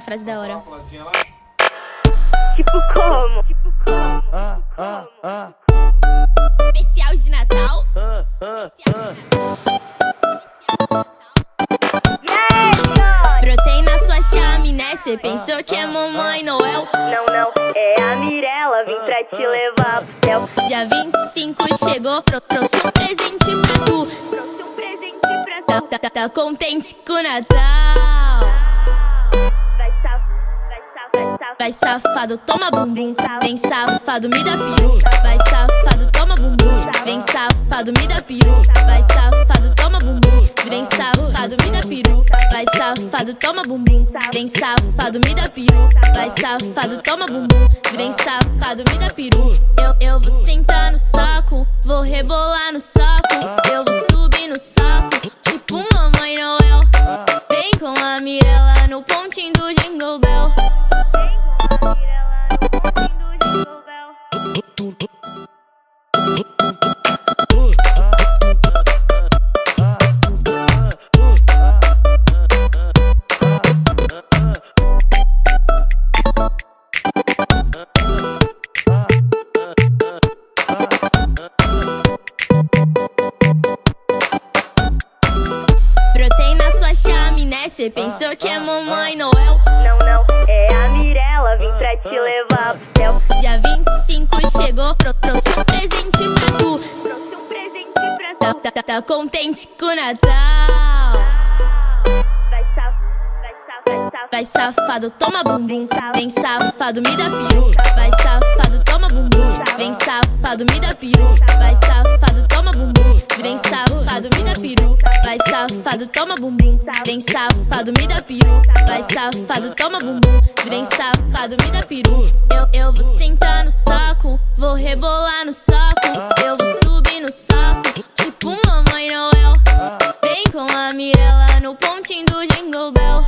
frase da hora. Tipo como? Tipo como? Ah, ah, ah, Especial de Natal. ah, ah, ah. Brotei na sua chaminé, cê pensou que é mamãe Noel. Não, não, é a Mirella, vim pra te levar pro céu. Dia 25 chegou, tro- trouxe um presente pra tu. Trouxe um presente pra tu. tá, tá, tá contente com o Natal? Vai saf. Vai safado, toma bumbum. Vem safado, me dá peru. Vai safado, toma bumbum. Vem safado, me dá peru. Vai safado, toma bumbum. Vem safado, me dá peru. Vai safado, toma bumbum. Vem safado, me dá peru. Vai safado, toma bumbum. Vem safado, me dá peru. Eu, eu vou sentar no saco, vou rebolar no saco. Eu vou subir no saco, tipo mamãe Noel. Vem com a Mirella no pontinho do Jingle Bell. Chaminé, cê pensou que é mamãe Noel. Não, não, é a Mirella, vim pra te levar pro céu. Dia 25 chegou, tro- trouxe um presente pra tu. Trouxe um presente pra Tá, tu. tá, tá, tá contente com o Natal? Vai saf, vai saf, vai saf. Vai safado, toma bumbum. Vem safado, me dá peru. Vai safado, toma bumbum. Vem safado, me dá peru. Vai safado, toma bumbum. Vem safado, me dá peru. Vai safado, toma bumbum. Vem safado, me dá peru. Vai safado, toma bumbum. Vem safado, me dá peru. Eu, eu vou sentar no saco, vou rebolar no saco. Eu vou subir no saco, tipo mamãe Noel. Vem com a Mirella, no pontinho do Jingle Bell.